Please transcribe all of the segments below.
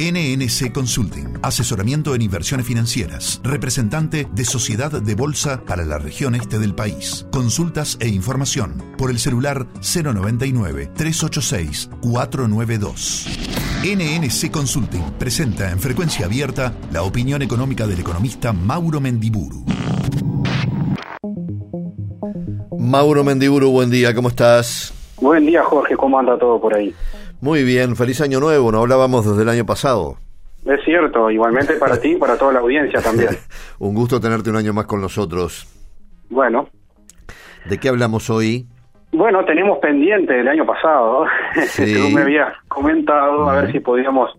NNC Consulting, asesoramiento en inversiones financieras, representante de Sociedad de Bolsa para la región este del país. Consultas e información por el celular 099-386-492. NNC Consulting presenta en frecuencia abierta la opinión económica del economista Mauro Mendiburu. Mauro Mendiburu, buen día, ¿cómo estás? Buen día, Jorge, ¿cómo anda todo por ahí? Muy bien, feliz año nuevo, no hablábamos desde el año pasado. Es cierto, igualmente para ti y para toda la audiencia también. un gusto tenerte un año más con nosotros. Bueno. ¿De qué hablamos hoy? Bueno, tenemos pendiente el año pasado, sí. tú me habías comentado, a ver si podíamos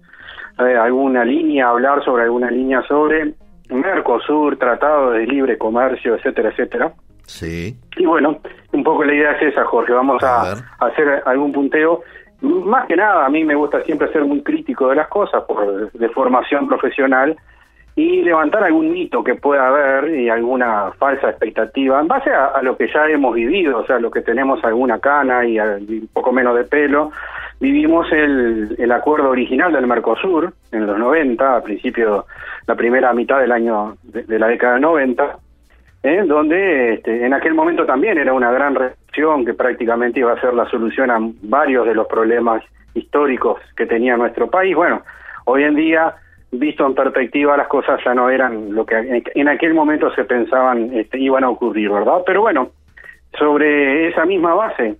eh, alguna línea, hablar sobre alguna línea sobre Mercosur, Tratado de Libre Comercio, etcétera, etcétera. Sí. Y bueno, un poco la idea es esa, Jorge, vamos a, a hacer algún punteo más que nada, a mí me gusta siempre ser muy crítico de las cosas por de formación profesional y levantar algún mito que pueda haber y alguna falsa expectativa en base a, lo que ya hemos vivido, o sea, lo que tenemos alguna cana y, un poco menos de pelo. Vivimos el, el acuerdo original del Mercosur en los 90, a principio, la primera mitad del año de, la década del 90, ¿eh? donde este, en aquel momento también era una gran que prácticamente iba a ser la solución a varios de los problemas históricos que tenía nuestro país. Bueno, hoy en día, visto en perspectiva, las cosas ya no eran lo que en aquel momento se pensaban este, iban a ocurrir, ¿verdad? Pero bueno, sobre esa misma base,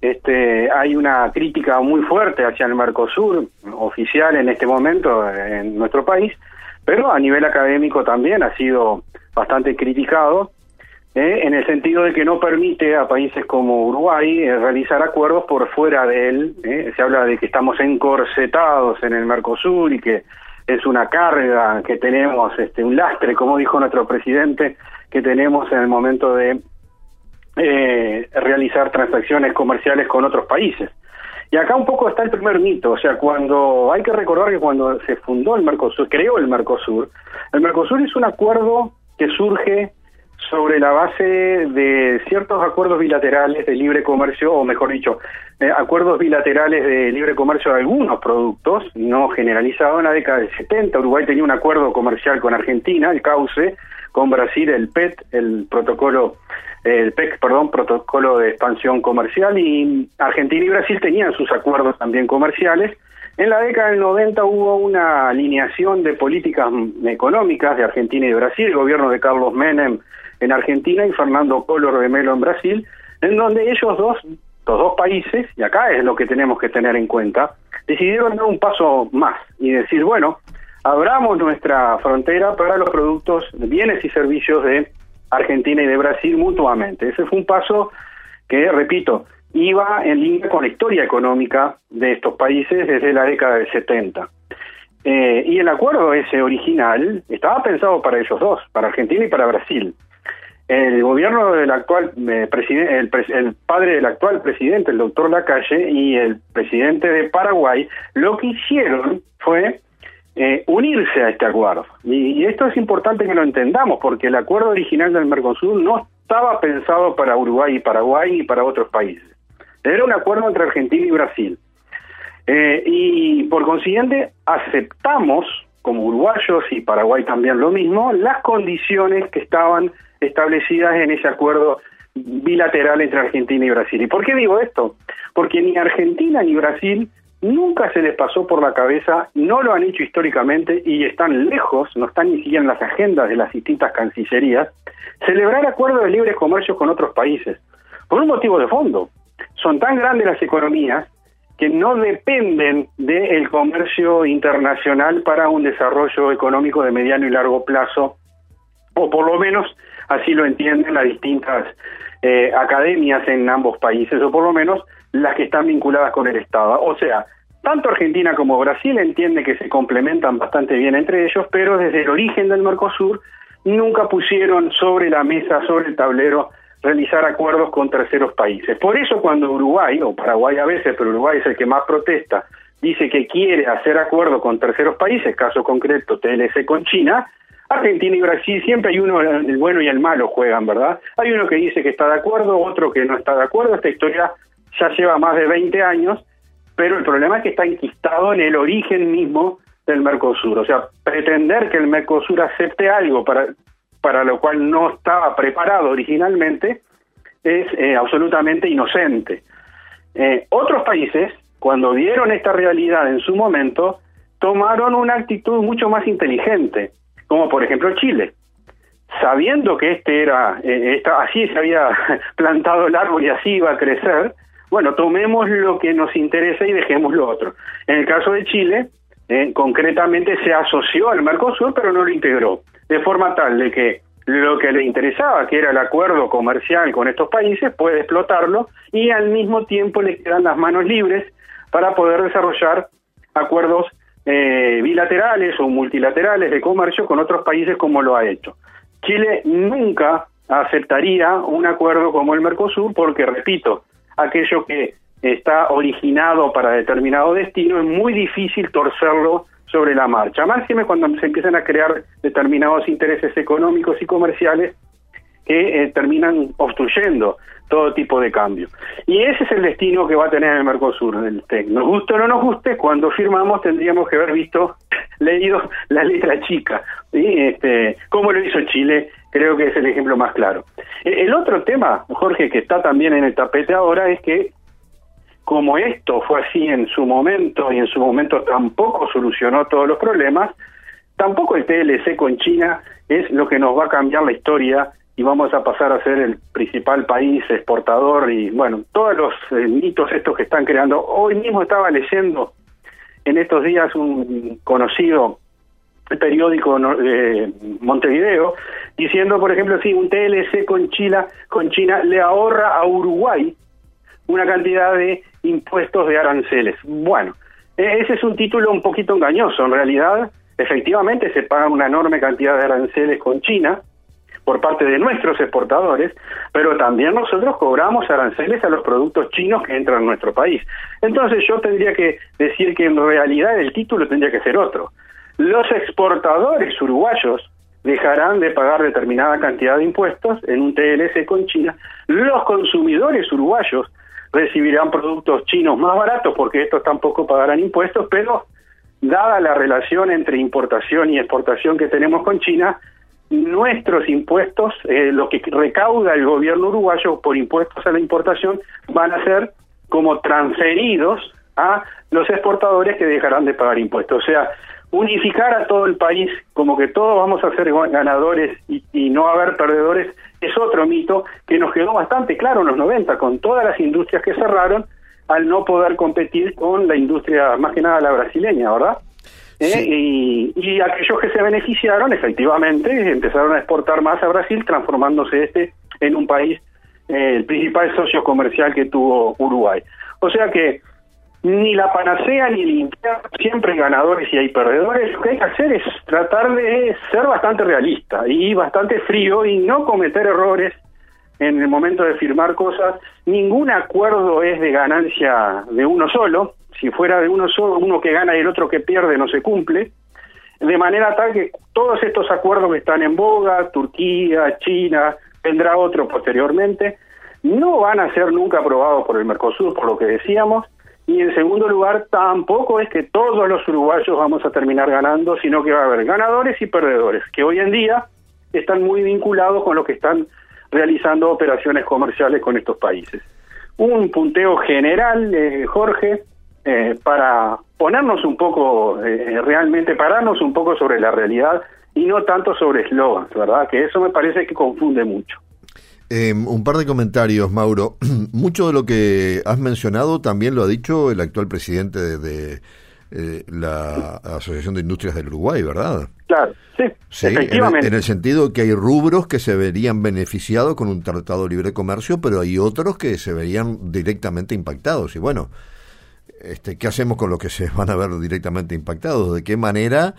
este, hay una crítica muy fuerte hacia el Mercosur, oficial en este momento en nuestro país, pero a nivel académico también ha sido bastante criticado, eh, en el sentido de que no permite a países como Uruguay eh, realizar acuerdos por fuera de él. Eh. Se habla de que estamos encorsetados en el Mercosur y que es una carga que tenemos, este, un lastre, como dijo nuestro presidente, que tenemos en el momento de realizar transacciones comerciales con otros países. Y acá un poco está el primer mito, o sea, cuando hay que recordar que cuando se fundó el Mercosur, creó el Mercosur, el Mercosur es un acuerdo que surge sobre la base de ciertos acuerdos bilaterales de libre comercio, o mejor dicho, eh, acuerdos bilaterales de libre comercio de algunos productos, no generalizado en la década del 70. Uruguay tenía un acuerdo comercial con Argentina, el CAUCE, con Brasil, el PET, el protocolo, el PEC, perdón, protocolo de expansión comercial, y Argentina y Brasil tenían sus acuerdos también comerciales, en la década del 90 hubo una alineación de políticas económicas de Argentina y de Brasil, el gobierno de Carlos Menem en Argentina y Fernando Collor de Melo en Brasil, en donde ellos dos, los dos países, y acá es lo que tenemos que tener en cuenta, decidieron dar un paso más y decir, bueno, abramos nuestra frontera para los productos, bienes y servicios de Argentina y de Brasil mutuamente. Ese fue un paso que, repito, iba en línea con la historia económica de estos países desde la década del 70. Eh, y el acuerdo ese original estaba pensado para ellos dos, para Argentina y para Brasil. El gobierno del actual eh, presidente, el, padre del actual presidente, el doctor Lacalle, y el presidente de Paraguay, lo que hicieron fue eh, unirse a este acuerdo. Y, y, esto es importante que lo entendamos, porque el acuerdo original del Mercosur no estaba pensado para Uruguay y Paraguay y para otros países. Era un acuerdo entre Argentina y Brasil. Eh, y por consiguiente aceptamos, como uruguayos y Paraguay también lo mismo, las condiciones que estaban establecidas en ese acuerdo bilateral entre Argentina y Brasil. ¿Y por qué digo esto? Porque ni Argentina ni Brasil nunca se les pasó por la cabeza, no lo han hecho históricamente y están lejos, no están ni siquiera en las agendas de las distintas cancillerías, celebrar acuerdos de libre comercio con otros países, por un motivo de fondo son tan grandes las economías que no dependen del comercio internacional para un desarrollo económico de mediano y largo plazo, o por lo menos así lo entienden las distintas eh, academias en ambos países, o por lo menos las que están vinculadas con el Estado. O sea, tanto Argentina como Brasil entienden que se complementan bastante bien entre ellos, pero desde el origen del Mercosur nunca pusieron sobre la mesa, sobre el tablero, realizar acuerdos con terceros países. Por eso cuando Uruguay, o Paraguay a veces, pero Uruguay es el que más protesta, dice que quiere hacer acuerdos con terceros países, caso concreto TLC con China, Argentina y Brasil siempre hay uno, el bueno y el malo juegan, ¿verdad? Hay uno que dice que está de acuerdo, otro que no está de acuerdo, esta historia ya lleva más de 20 años, pero el problema es que está enquistado en el origen mismo del Mercosur. O sea, pretender que el Mercosur acepte algo para, para lo cual no estaba preparado originalmente es eh, absolutamente inocente. Eh, otros países, cuando vieron esta realidad en su momento, tomaron una actitud mucho más inteligente, como por ejemplo Chile. Sabiendo que este era, eh, así se había plantado el árbol y así iba a crecer, bueno, tomemos lo que nos interesa y dejemos lo otro. En el caso de Chile, eh, concretamente se asoció al Mercosur, pero no lo integró, de forma tal de que lo que le interesaba, que era el acuerdo comercial con estos países, puede explotarlo y al mismo tiempo le quedan las manos libres para poder desarrollar acuerdos eh, bilaterales o multilaterales de comercio con otros países como lo ha hecho. Chile nunca aceptaría un acuerdo como el Mercosur porque, repito, aquello que está originado para determinado destino es muy difícil torcerlo sobre la marcha. Máxime cuando se empiezan a crear determinados intereses económicos y comerciales que eh, terminan obstruyendo todo tipo de cambio. Y ese es el destino que va a tener el Mercosur. Nos guste o no nos guste, cuando firmamos tendríamos que haber visto, leído la letra chica. ¿sí? Este, ¿Cómo lo hizo Chile? Creo que es el ejemplo más claro. E, el otro tema, Jorge, que está también en el tapete ahora es que como esto fue así en su momento y en su momento tampoco solucionó todos los problemas, tampoco el TLC con China es lo que nos va a cambiar la historia y vamos a pasar a ser el principal país exportador y bueno, todos los eh, mitos estos que están creando. Hoy mismo estaba leyendo en estos días un conocido periódico de Montevideo diciendo, por ejemplo, si un TLC con China, con China le ahorra a Uruguay una cantidad de impuestos de aranceles. Bueno, e-, ese es un título un poquito engañoso. En realidad, efectivamente se paga una enorme cantidad de aranceles con China, por parte de nuestros exportadores, pero también nosotros cobramos aranceles a los productos chinos que entran a nuestro país. Entonces yo tendría que decir que en realidad el título tendría que ser otro. Los exportadores uruguayos dejarán de pagar determinada cantidad de impuestos en un TLC con China. Los consumidores uruguayos recibirán productos chinos más baratos porque estos tampoco pagarán impuestos, pero dada la relación entre importación y exportación que tenemos con China, nuestros impuestos, eh, lo que recauda el gobierno uruguayo por impuestos a la importación, van a ser como transferidos a los exportadores que dejarán de pagar impuestos. O sea, unificar a todo el país como que todos vamos a ser ganadores y, y no haber perdedores es otro mito que nos quedó bastante claro en los 90 con todas las industrias que cerraron al no poder competir con la industria, más que nada la brasileña, ¿verdad? ¿eh? y, aquellos que se beneficiaron, efectivamente, empezaron a exportar más a Brasil, transformándose este en un país, eh, el principal socio comercial que tuvo Uruguay. O sea que ni la panacea ni el siempre hay ganadores y hay perdedores. Lo que hay que hacer es tratar de ser bastante realista y bastante frío y no cometer errores en el momento de firmar cosas. Ningún acuerdo es de ganancia de uno solo si fuera de uno solo, uno que gana y el otro que pierde, no se cumple, de manera tal que todos estos acuerdos que están en boga, Turquía, China, vendrá otro posteriormente, no van a ser nunca aprobados por el Mercosur, por lo que decíamos, y en segundo lugar, tampoco es que todos los uruguayos vamos a terminar ganando, sino que va a haber ganadores y perdedores, que hoy en día están muy vinculados con los que están realizando operaciones comerciales con estos países. Un punteo general, eh, Jorge, eh, para ponernos un poco, eh, realmente pararnos un poco sobre la realidad y no tanto sobre eslogans, ¿verdad? Que eso me parece que confunde mucho. Em, un par de comentarios, Mauro. Mucho de lo que has mencionado también lo ha dicho el actual presidente de, eh, la Asociación de Industrias del Uruguay, ¿verdad? Claro, sí, efectivamente. En el, sentido que hay rubros que se verían beneficiados con un tratado de libre comercio, pero hay otros que se verían directamente impactados. Y bueno, este, ¿qué hacemos con los que se van a ver directamente impactados? ¿De qué manera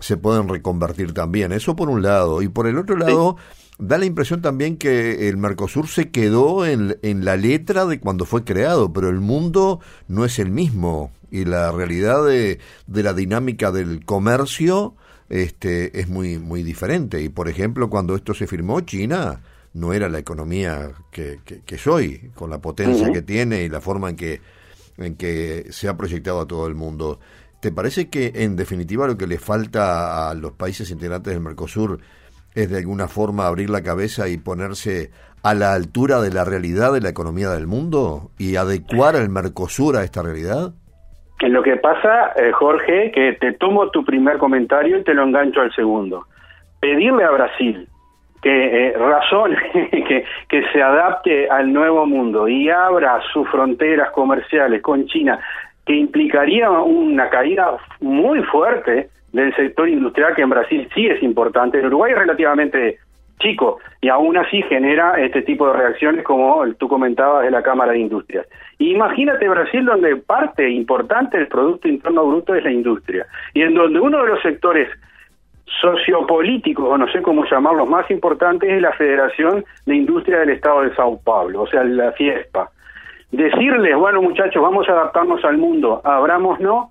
se pueden reconvertir también? Eso por un lado. Y por el otro lado, da la impresión también que el Mercosur se quedó en, en la letra de cuando fue creado, pero el mundo no es el mismo. Y la realidad de, de la dinámica del comercio este, es muy, muy diferente. Y por ejemplo, cuando esto se firmó, China no era la economía que, que, que soy, con la potencia que tiene y la forma en que en que se ha proyectado a todo el mundo. ¿te parece que en definitiva lo que le falta a los países integrantes del Mercosur es de alguna forma abrir la cabeza y ponerse a la altura de la realidad de la economía del mundo y adecuar el Mercosur a esta realidad? Lo que pasa, eh, Jorge, que te tomo tu primer comentario y te lo engancho al segundo. Pedirle a Brasil que eh, razón que, que se adapte al nuevo mundo y abra sus fronteras comerciales con China, que implicaría una caída muy fuerte del sector industrial que en Brasil sí es importante, en Uruguay es relativamente chico y aún así genera este tipo de reacciones como tú comentabas de la Cámara de Industrias. Imagínate Brasil donde parte importante del Producto Interno Bruto es la industria y en donde uno de los sectores sociopolíticos, o no sé cómo llamarlos, más importantes es la Federación de Industria del Estado de Sao Paulo, o sea, la FIESPA. Decirles, bueno muchachos, vamos a adaptarnos al mundo, abramos no,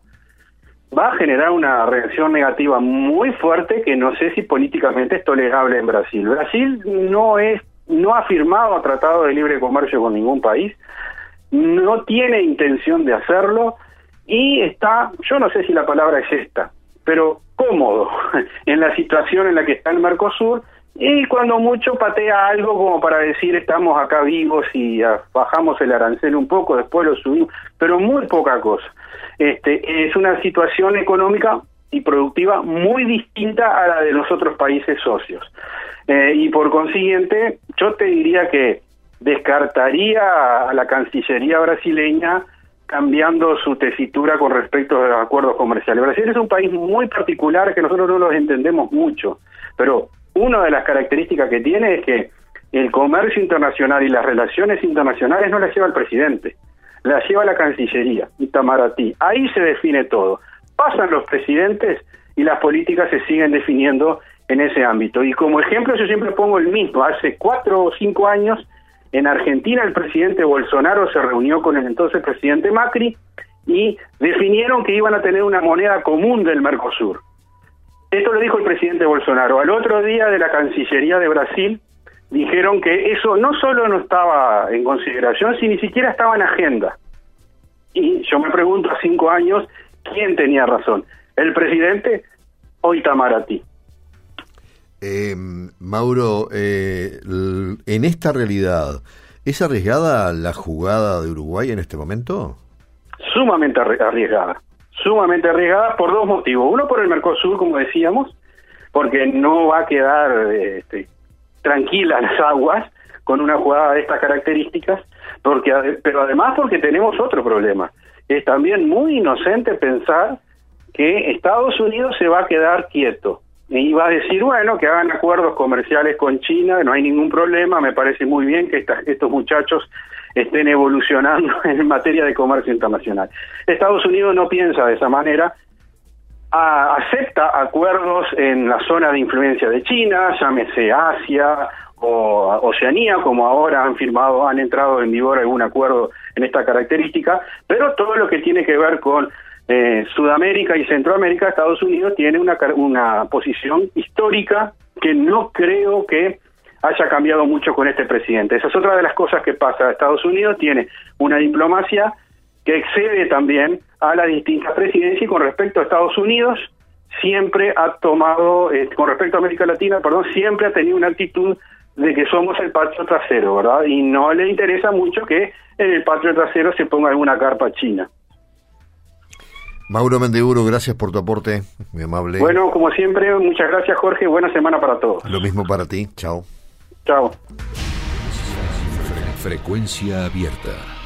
va a generar una reacción negativa muy fuerte que no sé si políticamente es tolerable en Brasil. Brasil no es no ha firmado tratado de libre comercio con ningún país, no tiene intención de hacerlo y está, yo no sé si la palabra es esta, pero cómodo en la situación en la que está el Mercosur y cuando mucho patea algo como para decir estamos acá vivos y bajamos el arancel un poco, después lo subimos, pero muy poca cosa. Este, es una situación económica y productiva muy distinta a la de los países socios. Eh, y por consiguiente, yo te diría que descartaría a la Cancillería brasileña cambiando su tesitura con respecto a los acuerdos comerciales. Brasil es un país muy particular que nosotros no los entendemos mucho, pero una de las características que tiene es que el comercio internacional y las relaciones internacionales no las lleva el presidente la lleva la Cancillería, Itamaraty. Ahí se define todo. Pasan los presidentes y las políticas se siguen definiendo en ese ámbito. Y como ejemplo yo siempre pongo el mismo. Hace cuatro o cinco años en Argentina el presidente Bolsonaro se reunió con el entonces presidente Macri y definieron que iban a tener una moneda común del Mercosur. Esto lo dijo el presidente Bolsonaro. Al otro día de la Cancillería de Brasil dijeron que eso no solo no estaba en consideración, sino ni siquiera estaba en agenda. Y yo me pregunto a cinco años, ¿quién tenía razón? ¿El presidente o Itamaraty? Eh, Mauro, eh, en esta realidad, ¿es arriesgada la jugada de Uruguay en este momento? Sumamente arriesgada, sumamente arriesgada por dos motivos. Uno por el Mercosur, como decíamos, porque no va a quedar este, tranquila las aguas con una jugada de estas características, porque pero además porque tenemos otro problema. Es también muy inocente pensar que Estados Unidos se va a quedar quieto y va a decir, bueno, que hagan acuerdos comerciales con China, no hay ningún problema, me parece muy bien que estos muchachos estén evolucionando en materia de comercio internacional. Estados Unidos no piensa de esa manera, acepta acuerdos en la zona de influencia de China, llámese Asia o Oceanía, como ahora han firmado, han entrado en vigor algún acuerdo en esta característica, pero todo lo que tiene que ver con eh, Sudamérica y Centroamérica, Estados Unidos tiene una, una posición histórica que no creo que haya cambiado mucho con este presidente. Esa es otra de las cosas que pasa. Estados Unidos tiene una diplomacia que excede también a la distintas presidencias y con respecto a Estados Unidos siempre ha tomado, eh, con respecto a América Latina, perdón, siempre ha tenido una actitud de que somos el patio trasero, ¿verdad? Y no le interesa mucho que en el patio trasero se ponga alguna carpa china. Mauro Mendeuro, gracias por tu aporte, muy amable. Bueno, como siempre, muchas gracias Jorge, buena semana para todos. Lo mismo para ti, chao. Chao. Frecuencia abierta.